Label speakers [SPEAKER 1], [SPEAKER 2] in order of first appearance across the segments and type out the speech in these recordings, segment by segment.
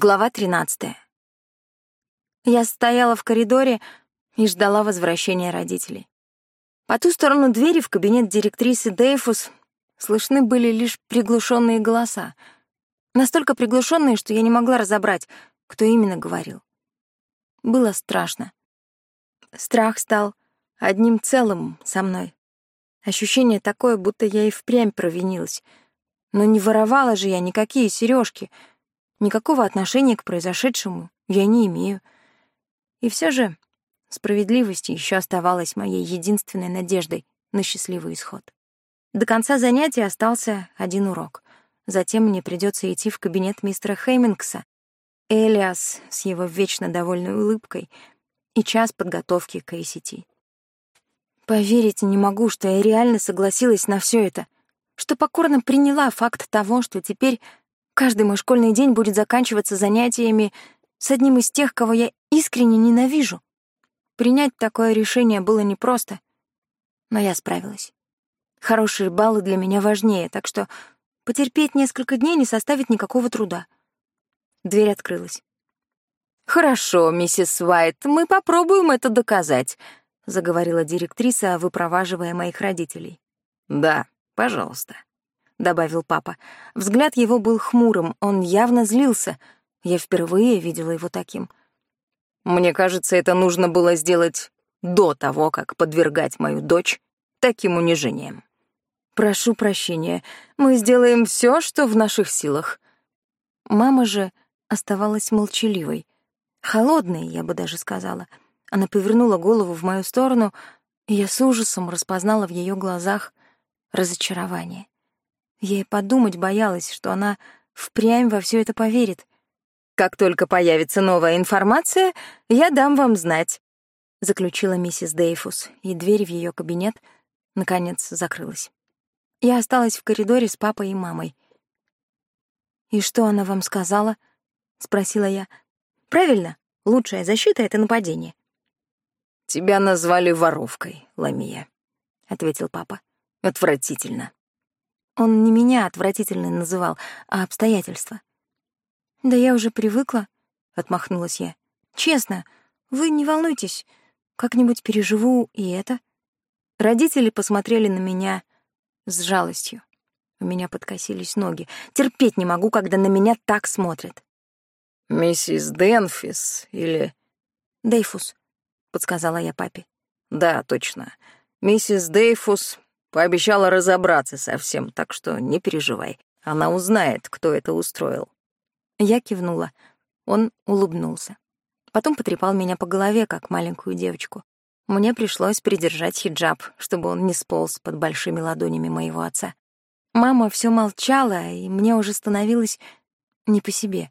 [SPEAKER 1] Глава 13. Я стояла в коридоре и ждала возвращения родителей. По ту сторону двери в кабинет директрисы Дейфус слышны были лишь приглушенные голоса. Настолько приглушенные, что я не могла разобрать, кто именно говорил. Было страшно. Страх стал одним целым со мной. Ощущение такое, будто я и впрямь провинилась. Но не воровала же я никакие сережки — Никакого отношения к произошедшему я не имею. И все же справедливость еще оставалась моей единственной надеждой на счастливый исход. До конца занятия остался один урок. Затем мне придется идти в кабинет мистера Хеймингса, Элиас с его вечно довольной улыбкой и час подготовки к ACT. Поверить не могу, что я реально согласилась на все это, что покорно приняла факт того, что теперь Каждый мой школьный день будет заканчиваться занятиями с одним из тех, кого я искренне ненавижу. Принять такое решение было непросто, но я справилась. Хорошие баллы для меня важнее, так что потерпеть несколько дней не составит никакого труда. Дверь открылась.
[SPEAKER 2] «Хорошо, миссис Уайт, мы попробуем это доказать», — заговорила директриса, выпроваживая моих родителей. «Да, пожалуйста». — добавил папа. Взгляд его был хмурым, он явно злился. Я впервые видела его таким. «Мне кажется, это нужно было сделать до того, как подвергать мою дочь таким унижением. Прошу прощения, мы сделаем все, что в наших силах». Мама же оставалась молчаливой. Холодной, я бы даже сказала. Она повернула голову в мою сторону, и я с ужасом распознала в ее глазах разочарование. Я и подумать боялась, что она впрямь во все это поверит. «Как только появится новая информация, я дам вам знать», — заключила миссис Дейфус, и дверь в ее кабинет, наконец, закрылась. Я осталась в коридоре с папой и мамой. «И что она вам сказала?» — спросила я. «Правильно, лучшая защита — это нападение». «Тебя назвали воровкой, Ламия», — ответил папа. «Отвратительно». Он не меня отвратительно называл, а обстоятельства. «Да я уже привыкла», — отмахнулась я. «Честно, вы не волнуйтесь, как-нибудь переживу и это». Родители посмотрели на меня с жалостью. У меня подкосились ноги. Терпеть не могу, когда на меня так смотрят. «Миссис Денфис или...» «Дейфус», — подсказала я папе. «Да, точно. Миссис Дейфус Пообещала разобраться со всем, так что не переживай. Она узнает, кто это устроил. Я кивнула. Он улыбнулся. Потом потрепал меня по голове, как маленькую девочку. Мне пришлось придержать хиджаб, чтобы он не сполз под большими ладонями моего отца. Мама все молчала, и мне уже становилось не по себе.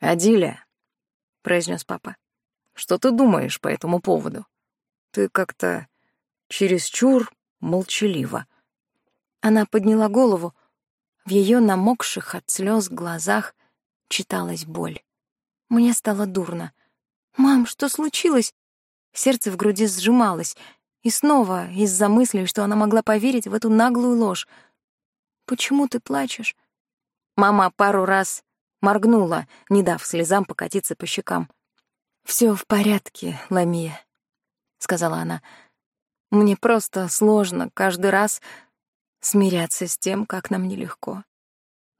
[SPEAKER 2] «Адиля», — произнес папа, — «что ты думаешь по этому поводу? Ты как-то чересчур молчаливо. Она подняла голову. В ее намокших от слез глазах читалась боль. Мне стало дурно. «Мам, что случилось?» Сердце в груди сжималось, и снова из-за мысли, что она могла поверить в эту наглую ложь. «Почему ты плачешь?» Мама пару раз моргнула, не дав слезам покатиться по щекам. «Всё в порядке, Ламия», — сказала она. Мне просто сложно каждый раз смиряться с тем, как нам нелегко.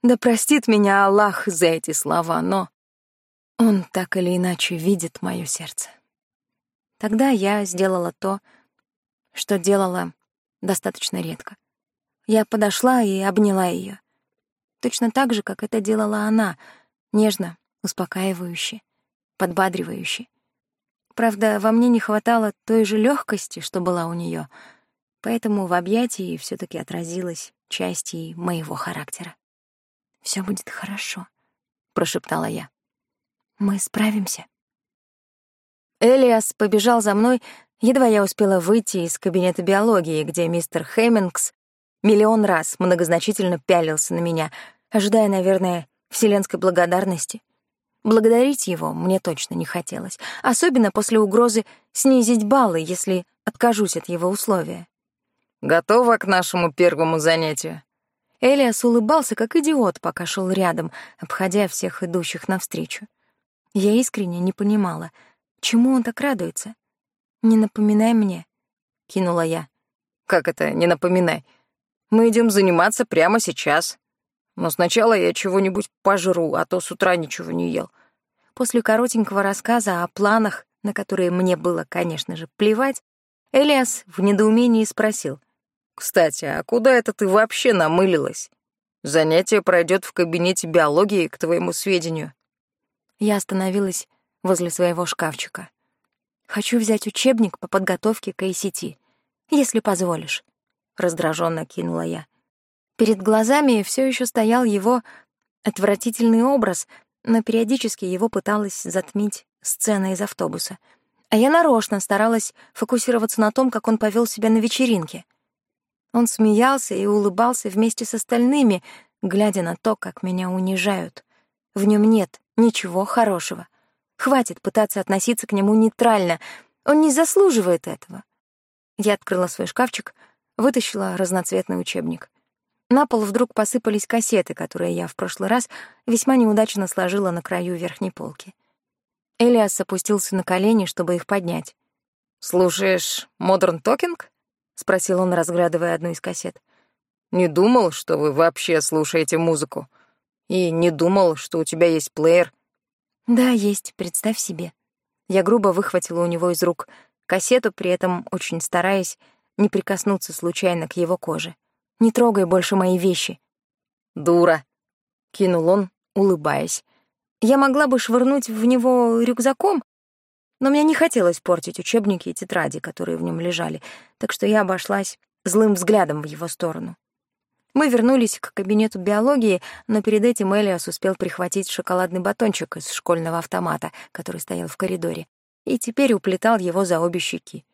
[SPEAKER 2] Да простит меня Аллах за эти слова, но он так или иначе видит моё сердце. Тогда я сделала то, что делала достаточно редко. Я подошла и обняла её, Точно так же, как это делала она, нежно, успокаивающе, подбадривающе. Правда, во мне не хватало той же легкости, что была у нее, поэтому в объятии все таки отразилась часть и моего характера. Все будет хорошо», — прошептала я. «Мы справимся». Элиас побежал за мной, едва я успела выйти из кабинета биологии, где мистер Хэммингс миллион раз многозначительно пялился на меня, ожидая, наверное, вселенской благодарности. Благодарить его мне точно не хотелось, особенно после угрозы снизить баллы, если откажусь от его условия. «Готова к нашему первому занятию?»
[SPEAKER 1] Элиас улыбался, как идиот, пока шел рядом, обходя всех идущих навстречу. Я искренне не понимала, чему он так радуется. «Не напоминай мне», — кинула я.
[SPEAKER 2] «Как это «не напоминай»? Мы идем заниматься прямо сейчас. Но сначала я чего-нибудь пожру, а то с утра ничего не ел».
[SPEAKER 1] После коротенького рассказа о планах, на которые мне было, конечно же, плевать, Элиас в недоумении спросил.
[SPEAKER 2] «Кстати, а куда это ты вообще намылилась? Занятие пройдет в кабинете биологии, к твоему сведению».
[SPEAKER 1] Я остановилась возле своего шкафчика. «Хочу взять учебник по подготовке к ACT, если позволишь», — раздраженно кинула я. Перед глазами все еще стоял его отвратительный образ, но периодически его пыталась затмить сцена из автобуса — а я нарочно старалась фокусироваться на том, как он повел себя на вечеринке. Он смеялся и улыбался вместе с остальными, глядя на то, как меня унижают. В нем нет ничего хорошего. Хватит пытаться относиться к нему нейтрально. Он не заслуживает этого. Я открыла свой шкафчик, вытащила разноцветный учебник. На пол вдруг посыпались кассеты, которые я в прошлый раз весьма неудачно сложила на краю верхней полки. Элиас опустился на колени, чтобы их поднять.
[SPEAKER 2] «Слушаешь Modern Talking?» — спросил он, разглядывая одну из кассет. «Не думал, что вы вообще слушаете музыку. И не думал, что у тебя есть плеер».
[SPEAKER 1] «Да, есть, представь себе». Я грубо выхватила у него из рук кассету, при этом очень стараясь не прикоснуться случайно к его коже. «Не трогай больше мои вещи».
[SPEAKER 2] «Дура», — кинул он, улыбаясь.
[SPEAKER 1] Я могла бы швырнуть в него рюкзаком, но мне не хотелось портить учебники и тетради, которые в нем лежали, так что я обошлась злым взглядом в его сторону. Мы вернулись к кабинету биологии, но перед этим Элиас успел прихватить шоколадный батончик из школьного автомата, который стоял в коридоре, и теперь уплетал его за обе щеки.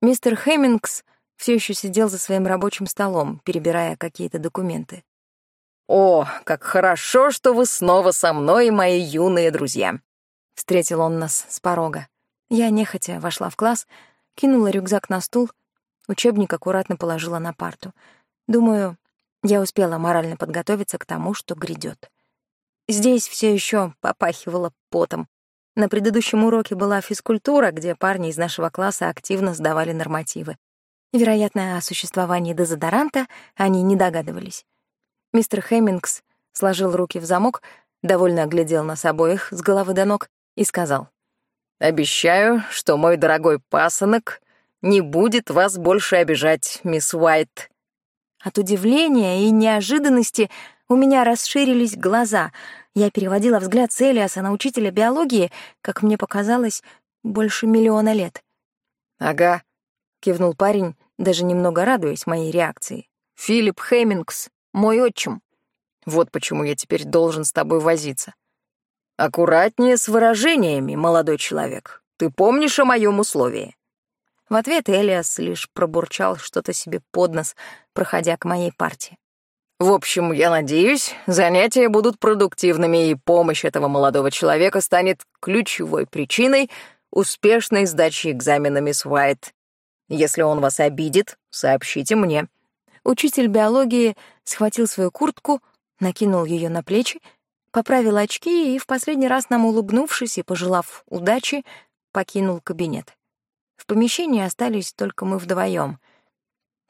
[SPEAKER 1] Мистер Хэммингс все еще сидел за своим рабочим столом, перебирая какие-то документы.
[SPEAKER 2] «О, как хорошо, что вы снова со мной, мои юные друзья!»
[SPEAKER 1] Встретил он нас с порога. Я нехотя вошла в класс, кинула рюкзак на стул, учебник аккуратно положила на парту. Думаю, я успела морально подготовиться к тому, что грядет. Здесь все еще попахивало потом. На предыдущем уроке была физкультура, где парни из нашего класса активно сдавали нормативы. Вероятно, о существовании дезодоранта они не догадывались. Мистер Хэммингс сложил руки в замок, довольно оглядел нас обоих с головы до ног и сказал.
[SPEAKER 2] «Обещаю, что мой дорогой пасынок не будет вас больше обижать, мисс Уайт».
[SPEAKER 1] От удивления и неожиданности у меня расширились глаза. Я переводила взгляд с Элиаса на учителя биологии, как мне показалось, больше миллиона лет.
[SPEAKER 2] «Ага», — кивнул парень, даже немного радуясь моей реакции. «Филипп Хэммингс мой отчим. Вот почему я теперь должен с тобой возиться. Аккуратнее с выражениями, молодой человек. Ты помнишь о моем условии?»
[SPEAKER 1] В ответ Элиас лишь пробурчал что-то себе под нос, проходя к моей партии.
[SPEAKER 2] «В общем, я надеюсь, занятия будут продуктивными, и помощь этого молодого человека станет ключевой причиной успешной сдачи экзамена мисс Уайт. Если он вас обидит, сообщите мне.
[SPEAKER 1] Учитель биологии схватил свою куртку, накинул ее на плечи, поправил очки и, в последний раз нам улыбнувшись и пожелав удачи, покинул кабинет. В помещении остались только мы вдвоем.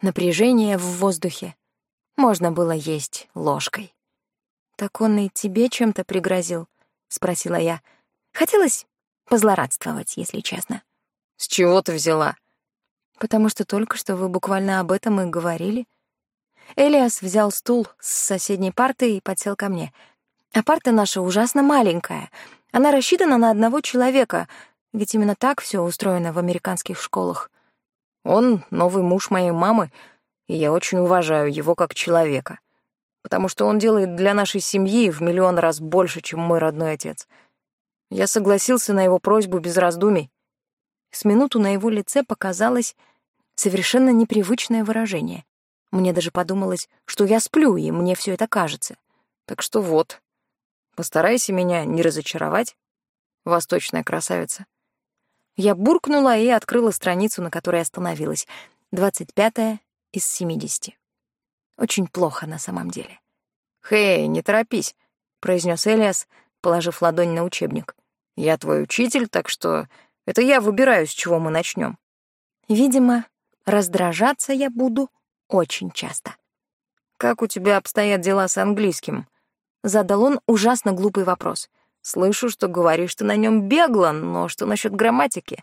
[SPEAKER 1] Напряжение в воздухе. Можно было есть ложкой. «Так он и тебе чем-то пригрозил?» — спросила я. Хотелось позлорадствовать, если честно.
[SPEAKER 2] «С чего ты взяла?»
[SPEAKER 1] «Потому что только что вы буквально об этом и говорили», Элиас взял стул с соседней парты и подсел ко мне. А парта наша ужасно маленькая. Она рассчитана на одного человека, ведь именно так все устроено в американских школах.
[SPEAKER 2] Он новый муж моей мамы, и я очень уважаю его как человека, потому что он делает для нашей семьи в миллион раз больше, чем мой родной отец. Я согласился на его просьбу без раздумий.
[SPEAKER 1] С минуту на его лице показалось совершенно непривычное выражение. Мне даже подумалось, что я сплю, и мне все это кажется.
[SPEAKER 2] Так что вот, постарайся меня не разочаровать, восточная красавица.
[SPEAKER 1] Я буркнула и открыла страницу, на которой остановилась. 25 из 70. Очень плохо на самом деле.
[SPEAKER 2] «Хей, не торопись», — произнес Элиас, положив ладонь на учебник. «Я твой учитель, так что это я выбираю, с чего мы начнем.
[SPEAKER 1] Видимо, раздражаться я буду очень часто.
[SPEAKER 2] «Как у тебя обстоят дела с английским?» Задал он ужасно глупый вопрос. «Слышу, что говоришь ты на нем бегло, но что насчет грамматики?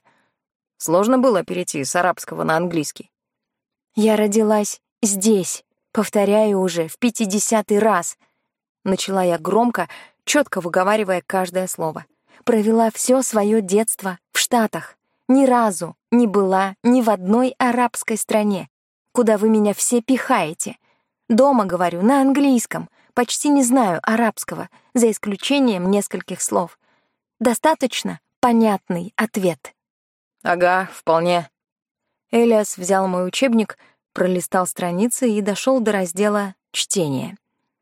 [SPEAKER 2] Сложно было перейти с арабского на английский?»
[SPEAKER 1] «Я родилась здесь, повторяю уже, в пятидесятый раз», — начала я громко, четко выговаривая каждое слово. Провела все свое детство Штатах. Ни разу не была ни в одной арабской стране, куда вы меня все пихаете. Дома говорю на английском, почти не знаю арабского, за исключением нескольких слов. Достаточно понятный ответ.
[SPEAKER 2] Ага, вполне.
[SPEAKER 1] Элиас взял мой учебник, пролистал страницы и дошел до раздела «Чтение».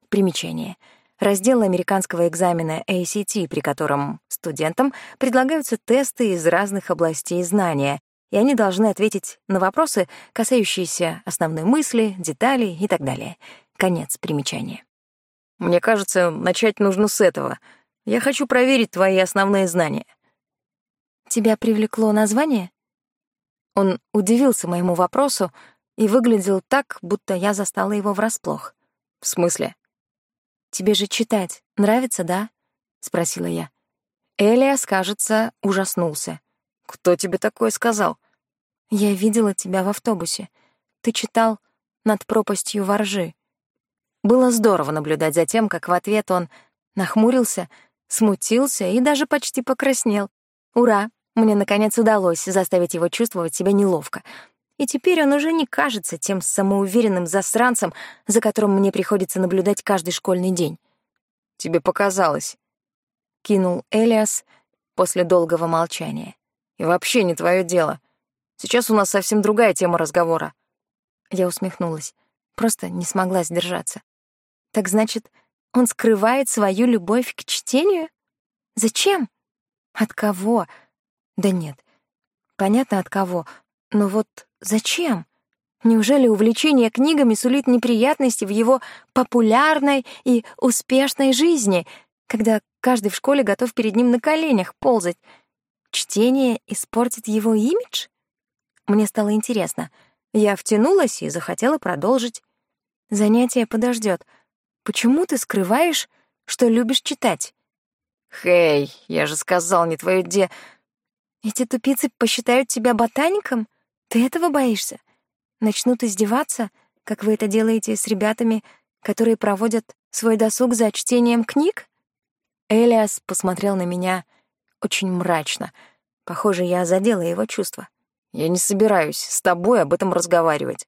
[SPEAKER 1] Примечание — раздел американского экзамена ACT, при котором студентам предлагаются тесты из разных областей знания, и они должны ответить на вопросы, касающиеся основной мысли, деталей и так далее. Конец примечания.
[SPEAKER 2] Мне кажется, начать нужно с этого. Я хочу проверить твои основные знания.
[SPEAKER 1] Тебя привлекло название? Он удивился моему вопросу и выглядел так, будто я застала его врасплох.
[SPEAKER 2] В смысле?
[SPEAKER 1] Тебе же читать нравится, да?» — спросила я. Элиас, кажется, ужаснулся.
[SPEAKER 2] «Кто тебе такое сказал?»
[SPEAKER 1] «Я видела тебя в автобусе. Ты читал «Над пропастью воржи». Было здорово наблюдать за тем, как в ответ он нахмурился, смутился и даже почти покраснел. Ура! Мне, наконец, удалось заставить его чувствовать себя неловко и теперь он уже не кажется тем самоуверенным засранцем, за которым мне приходится наблюдать каждый школьный день.
[SPEAKER 2] «Тебе показалось», — кинул Элиас после долгого молчания. «И вообще не твое дело. Сейчас у нас совсем другая тема разговора».
[SPEAKER 1] Я усмехнулась, просто не смогла сдержаться. «Так значит, он скрывает свою любовь к чтению? Зачем? От кого? Да нет, понятно от кого, но вот Зачем? Неужели увлечение книгами сулит неприятности в его популярной и успешной жизни, когда каждый в школе готов перед ним на коленях ползать? Чтение испортит его имидж? Мне стало интересно. Я втянулась и захотела продолжить. Занятие подождет. Почему ты скрываешь, что любишь читать?
[SPEAKER 2] Хей, я же сказал, не твое де...
[SPEAKER 1] Эти тупицы посчитают тебя ботаником? Ты этого боишься? Начнут издеваться, как вы это делаете с ребятами, которые проводят свой досуг за чтением книг? Элиас посмотрел на меня очень мрачно. Похоже, я задела его чувства.
[SPEAKER 2] Я не собираюсь с тобой об этом разговаривать.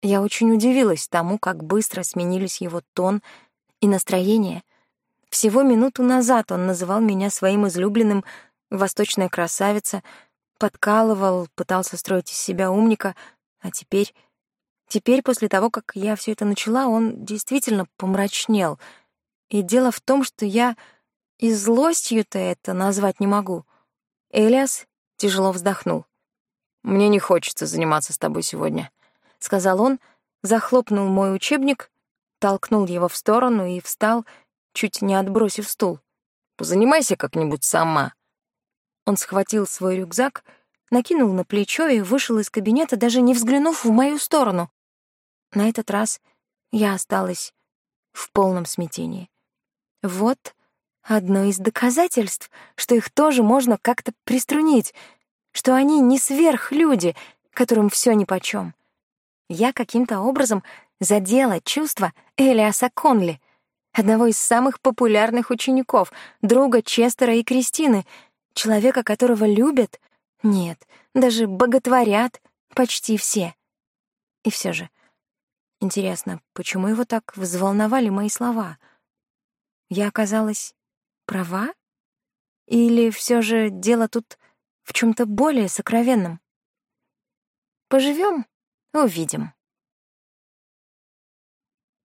[SPEAKER 1] Я очень удивилась тому, как быстро сменились его тон и настроение. Всего минуту назад он называл меня своим излюбленным «восточная красавица», подкалывал, пытался строить из себя умника, а теперь... Теперь, после того, как я все это начала, он действительно помрачнел. И дело в том, что я и злостью-то это назвать не могу. Элиас тяжело вздохнул.
[SPEAKER 2] «Мне не хочется заниматься с тобой сегодня», —
[SPEAKER 1] сказал он, захлопнул мой учебник, толкнул его в сторону и встал, чуть не отбросив стул.
[SPEAKER 2] «Позанимайся как-нибудь сама».
[SPEAKER 1] Он схватил свой рюкзак, накинул на плечо и вышел из кабинета, даже не взглянув в мою сторону. На этот раз я осталась в полном смятении. Вот одно из доказательств, что их тоже можно как-то приструнить, что они не сверхлюди, которым все нипочем. Я каким-то образом задела чувства Элиаса Конли, одного из самых популярных учеников, друга Честера и Кристины — Человека, которого любят? Нет, даже боготворят почти все. И все же, интересно, почему его так взволновали мои слова? Я оказалась права? Или все же дело тут в чем то более сокровенном? Поживем, увидим.